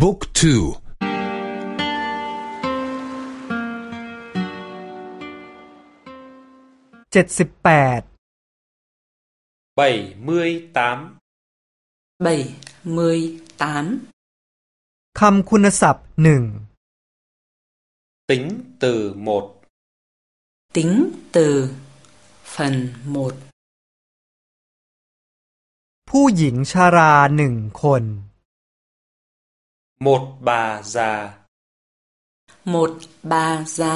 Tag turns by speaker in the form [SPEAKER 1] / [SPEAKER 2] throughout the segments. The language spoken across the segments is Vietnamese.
[SPEAKER 1] บุ๊กทู
[SPEAKER 2] เจ็ดสิบแปด
[SPEAKER 3] bảy mươi tám
[SPEAKER 4] bảy mươi tám
[SPEAKER 2] คำคุณศัพท์หนึ่ง
[SPEAKER 3] tính từ một
[SPEAKER 4] tính từ phần một
[SPEAKER 2] ผู้หญิงชาราหนึ่งคน
[SPEAKER 3] một bà già
[SPEAKER 4] một bà già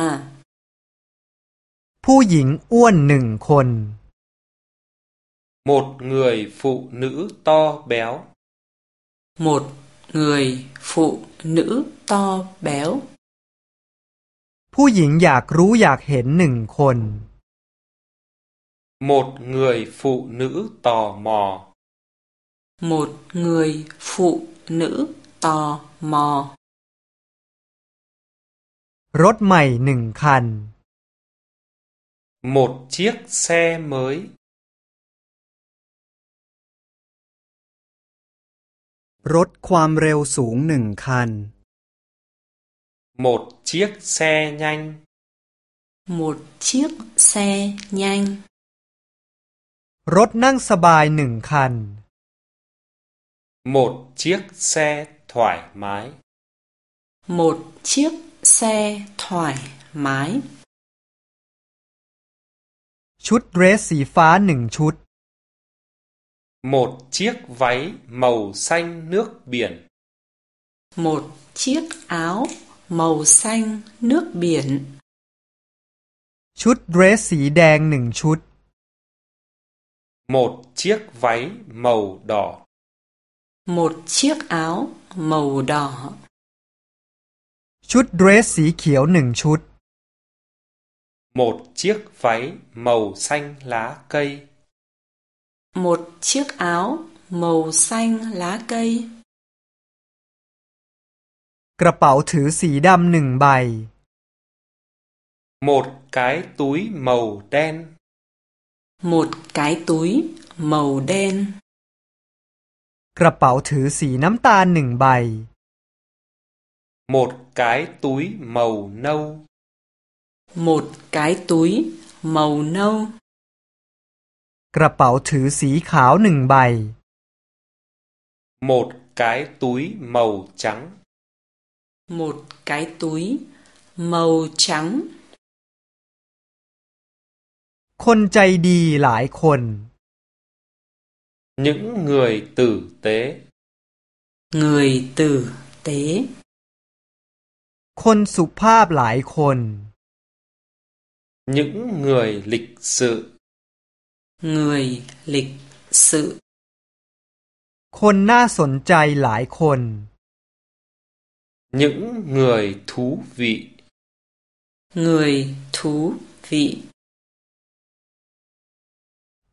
[SPEAKER 2] ผู้หญิงอ้วนหนึ่งคน
[SPEAKER 3] một người phụ nữ to béo
[SPEAKER 4] một người phụ nữ to béo
[SPEAKER 2] ผู้หญิงอยากรู้อยากเห็นหนึ่งคน
[SPEAKER 3] một người phụ nữ tò mò
[SPEAKER 4] một người phụ nữ tò mò
[SPEAKER 2] รถใหม่หนึ่งคัน
[SPEAKER 3] một chiếc xe mới
[SPEAKER 2] รถความเร็วสูงหนึ่งคัน
[SPEAKER 3] một chiếc xe nhanh
[SPEAKER 4] một chiếc xe nhanh
[SPEAKER 2] รถนั่งสบายหนึ่งคัน
[SPEAKER 3] một chiếc xe thoải mái
[SPEAKER 4] một chiếc xe thoải mái
[SPEAKER 2] ชุดเดรสสีฟ้าหนึ่งชุด
[SPEAKER 3] một chiếc váy màu xanh nước biển
[SPEAKER 4] một chiếc áo màu xanh nước biển
[SPEAKER 2] ชุดเดรสสีแดงหนึ่งชุด
[SPEAKER 3] một chiếc váy màu đỏ
[SPEAKER 4] một chiếc áo màu đỏ
[SPEAKER 2] ชุดเดรสสีเขียวหนึ่งชุด
[SPEAKER 3] một chiếc váy màu xanh lá cây
[SPEAKER 4] một chiếc áo màu xanh lá cây
[SPEAKER 2] กระเป๋าถือสีดำหนึ่งใบ
[SPEAKER 3] một cái túi màu đen
[SPEAKER 4] một cái túi màu đen
[SPEAKER 2] กระเป๋าถือสีน้ำตาลหนึ่งใบ
[SPEAKER 3] một cái túi màu nâu
[SPEAKER 4] một cái túi màu nâu
[SPEAKER 2] กระเป๋าถือสีขาวหนึ่งใบ
[SPEAKER 3] một cái túi màu trắng
[SPEAKER 4] một cái túi màu trắng
[SPEAKER 2] คนใจดีหลายคน
[SPEAKER 3] những người tử tế
[SPEAKER 4] người tử tế
[SPEAKER 2] คนสุภาพหลายคน
[SPEAKER 3] những người lịch sự
[SPEAKER 4] người lịch sự
[SPEAKER 2] คนน่าสนใจหลายคน
[SPEAKER 3] những người thú vị
[SPEAKER 4] người thú vị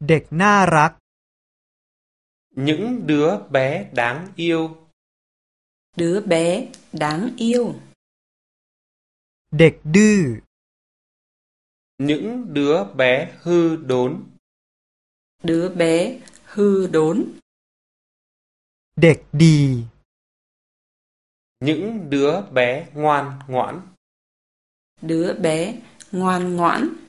[SPEAKER 2] เด็กน่ารัก
[SPEAKER 3] những đứa bé đáng yêu.
[SPEAKER 4] Đứa bé đáng yêu.
[SPEAKER 2] đẹp đư.
[SPEAKER 3] Những đứa bé hư đốn.
[SPEAKER 4] Đứa bé hư đốn.
[SPEAKER 2] đẹp đi.
[SPEAKER 3] Những đứa bé ngoan ngoãn.
[SPEAKER 4] Đứa bé ngoan ngoãn.